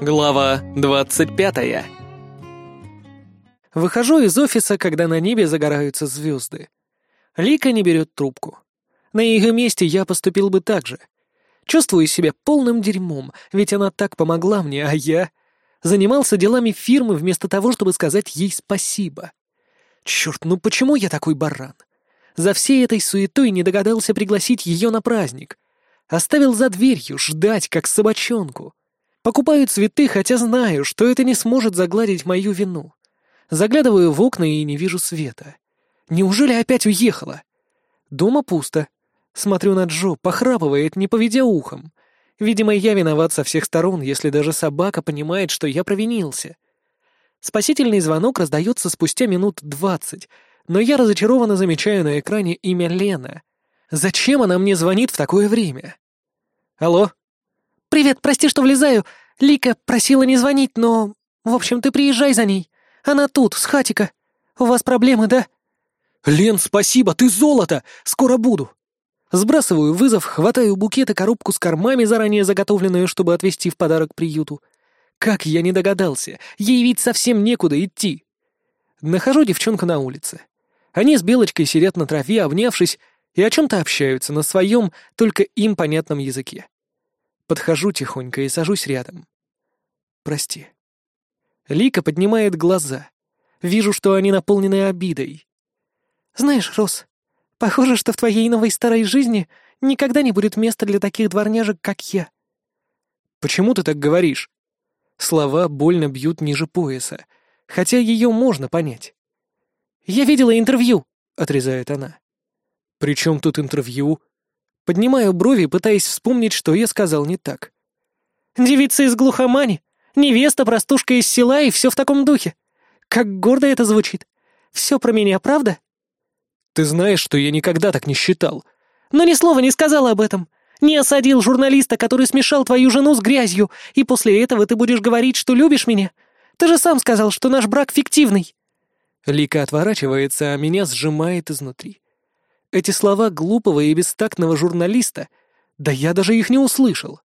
Глава 25 Выхожу из офиса, когда на небе загораются звезды. Лика не берет трубку. На ее месте я поступил бы так же. Чувствую себя полным дерьмом, ведь она так помогла мне, а я... Занимался делами фирмы вместо того, чтобы сказать ей спасибо. Черт, ну почему я такой баран? За всей этой суетой не догадался пригласить ее на праздник. Оставил за дверью ждать, как собачонку. Покупаю цветы, хотя знаю, что это не сможет загладить мою вину. Заглядываю в окна и не вижу света. Неужели опять уехала? Дома пусто. Смотрю на Джо, похрапывает, не поведя ухом. Видимо, я виноват со всех сторон, если даже собака понимает, что я провинился. Спасительный звонок раздается спустя минут двадцать, но я разочарованно замечаю на экране имя Лена. Зачем она мне звонит в такое время? Алло? «Привет, прости, что влезаю. Лика просила не звонить, но... В общем, ты приезжай за ней. Она тут, с хатика. У вас проблемы, да?» «Лен, спасибо, ты золото! Скоро буду!» Сбрасываю вызов, хватаю букет и коробку с кормами, заранее заготовленную, чтобы отвезти в подарок приюту. Как я не догадался, ей ведь совсем некуда идти. Нахожу девчонку на улице. Они с Белочкой сидят на траве, обнявшись, и о чем-то общаются на своем, только им понятном языке. Подхожу тихонько и сажусь рядом. «Прости». Лика поднимает глаза. Вижу, что они наполнены обидой. «Знаешь, Рос, похоже, что в твоей новой старой жизни никогда не будет места для таких дворняжек, как я». «Почему ты так говоришь?» Слова больно бьют ниже пояса, хотя ее можно понять. «Я видела интервью», — отрезает она. «При чем тут интервью?» Поднимаю брови, пытаясь вспомнить, что я сказал не так. «Девица из глухомани, невеста, простушка из села и все в таком духе. Как гордо это звучит. Все про меня, правда?» «Ты знаешь, что я никогда так не считал». «Но ни слова не сказал об этом. Не осадил журналиста, который смешал твою жену с грязью, и после этого ты будешь говорить, что любишь меня. Ты же сам сказал, что наш брак фиктивный». Лика отворачивается, а меня сжимает изнутри. Эти слова глупого и бестактного журналиста, да я даже их не услышал.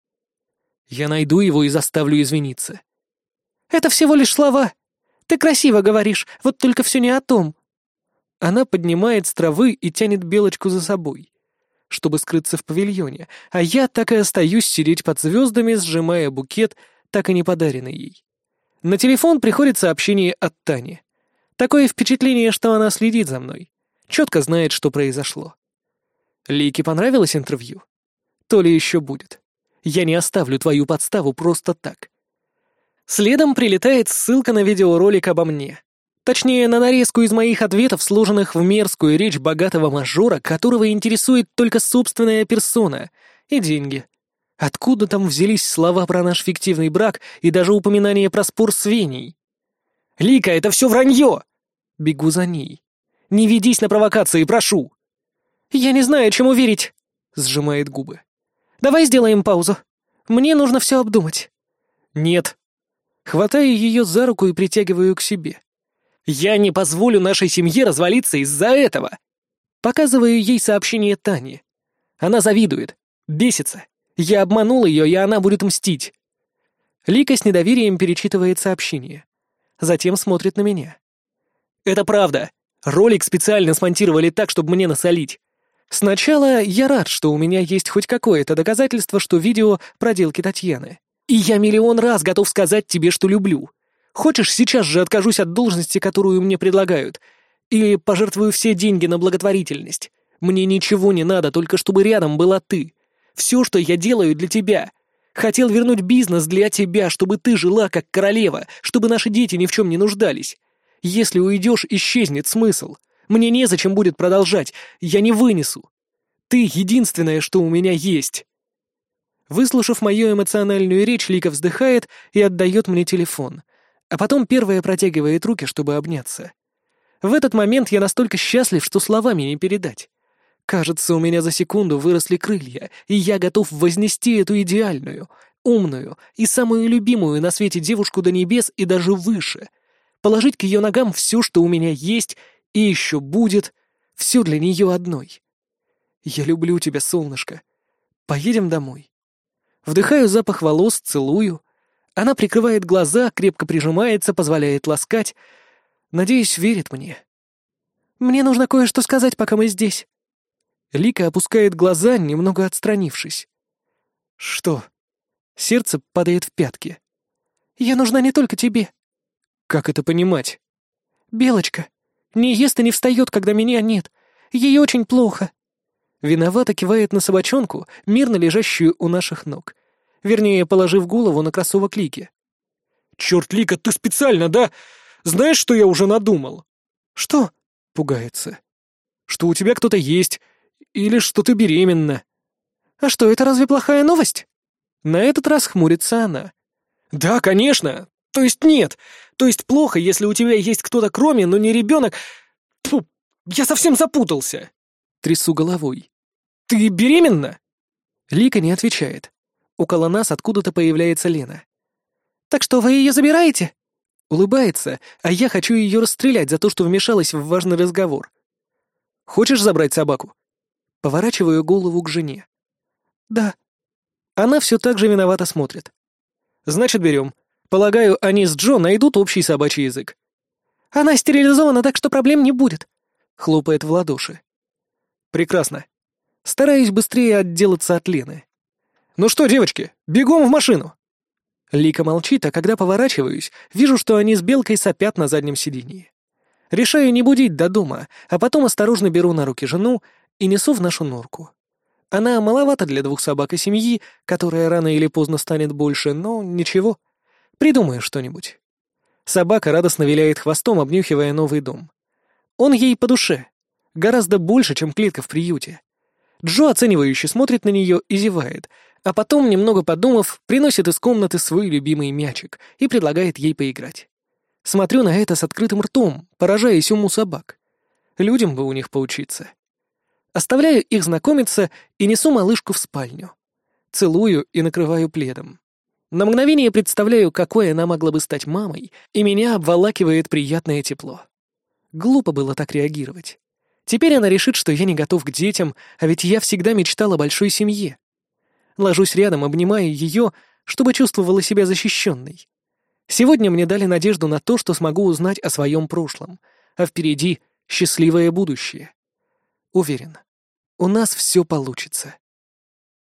Я найду его и заставлю извиниться. «Это всего лишь слова. Ты красиво говоришь, вот только все не о том». Она поднимает с травы и тянет Белочку за собой, чтобы скрыться в павильоне, а я так и остаюсь сидеть под звездами, сжимая букет, так и не подаренный ей. На телефон приходит сообщение от Тани. Такое впечатление, что она следит за мной четко знает, что произошло. Лике понравилось интервью? То ли еще будет. Я не оставлю твою подставу просто так. Следом прилетает ссылка на видеоролик обо мне. Точнее, на нарезку из моих ответов, сложенных в мерзкую речь богатого мажора, которого интересует только собственная персона и деньги. Откуда там взялись слова про наш фиктивный брак и даже упоминание про спор с Веней? «Лика, это все вранье!» Бегу за ней. Не ведись на провокации, прошу!» «Я не знаю, чему верить», — сжимает губы. «Давай сделаем паузу. Мне нужно все обдумать». «Нет». Хватаю ее за руку и притягиваю к себе. «Я не позволю нашей семье развалиться из-за этого!» Показываю ей сообщение Тани. Она завидует, бесится. Я обманул ее, и она будет мстить. Лика с недоверием перечитывает сообщение. Затем смотрит на меня. «Это правда. Ролик специально смонтировали так, чтобы мне насолить. Сначала я рад, что у меня есть хоть какое-то доказательство, что видео — проделки Татьяны. И я миллион раз готов сказать тебе, что люблю. Хочешь, сейчас же откажусь от должности, которую мне предлагают, или пожертвую все деньги на благотворительность. Мне ничего не надо, только чтобы рядом была ты. Все, что я делаю для тебя. Хотел вернуть бизнес для тебя, чтобы ты жила как королева, чтобы наши дети ни в чем не нуждались. Если уйдешь, исчезнет смысл. Мне незачем будет продолжать, я не вынесу. Ты — единственное, что у меня есть». Выслушав мою эмоциональную речь, Лика вздыхает и отдает мне телефон, а потом первая протягивает руки, чтобы обняться. В этот момент я настолько счастлив, что словами не передать. Кажется, у меня за секунду выросли крылья, и я готов вознести эту идеальную, умную и самую любимую на свете девушку до небес и даже выше — положить к ее ногам все, что у меня есть и еще будет, все для нее одной. Я люблю тебя, солнышко. Поедем домой. Вдыхаю запах волос, целую, Она прикрывает глаза, крепко прижимается, позволяет ласкать. Надеюсь, верит мне. «Мне нужно кое-что сказать, пока мы здесь». Лика опускает глаза, немного отстранившись. «Что?» Сердце падает в пятки. «Я нужна не только тебе». «Как это понимать?» «Белочка. Не ест и не встает, когда меня нет. Ей очень плохо». Виновато кивает на собачонку, мирно лежащую у наших ног. Вернее, положив голову на кроссовок Лики. «Черт, Лика, ты специально, да? Знаешь, что я уже надумал?» «Что?» — пугается. «Что у тебя кто-то есть, или что ты беременна». «А что, это разве плохая новость?» На этот раз хмурится она. «Да, конечно. То есть нет. То есть плохо, если у тебя есть кто-то кроме, но не ребенок. Фу, я совсем запутался». Трясу головой. «Ты беременна?» Лика не отвечает. Около нас откуда-то появляется Лена. «Так что, вы ее забираете?» Улыбается, а я хочу ее расстрелять за то, что вмешалась в важный разговор. «Хочешь забрать собаку?» Поворачиваю голову к жене. «Да». Она все так же виновато смотрит. «Значит, берем. Полагаю, они с Джо найдут общий собачий язык». «Она стерилизована, так что проблем не будет», — хлопает в ладоши. «Прекрасно. Стараюсь быстрее отделаться от Лены. «Ну что, девочки, бегом в машину!» Лика молчит, а когда поворачиваюсь, вижу, что они с Белкой сопят на заднем сиденье. Решаю не будить до дома, а потом осторожно беру на руки жену и несу в нашу норку. Она маловата для двух собак и семьи, которая рано или поздно станет больше, но ничего. Придумаю что-нибудь. Собака радостно виляет хвостом, обнюхивая новый дом. Он ей по душе. Гораздо больше, чем клетка в приюте. Джо оценивающе смотрит на нее и зевает, а потом, немного подумав, приносит из комнаты свой любимый мячик и предлагает ей поиграть. Смотрю на это с открытым ртом, поражаясь уму собак. Людям бы у них поучиться. Оставляю их знакомиться и несу малышку в спальню. Целую и накрываю пледом. На мгновение представляю, какой она могла бы стать мамой, и меня обволакивает приятное тепло. Глупо было так реагировать. Теперь она решит, что я не готов к детям, а ведь я всегда мечтал о большой семье. Ложусь рядом, обнимая ее, чтобы чувствовала себя защищенной. Сегодня мне дали надежду на то, что смогу узнать о своем прошлом, а впереди счастливое будущее. Уверен, у нас все получится.